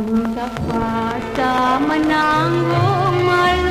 Kapata mananggo malu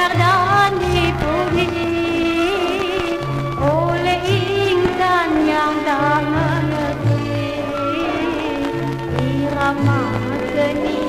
mengardani puji oleh insan yang tak mengerti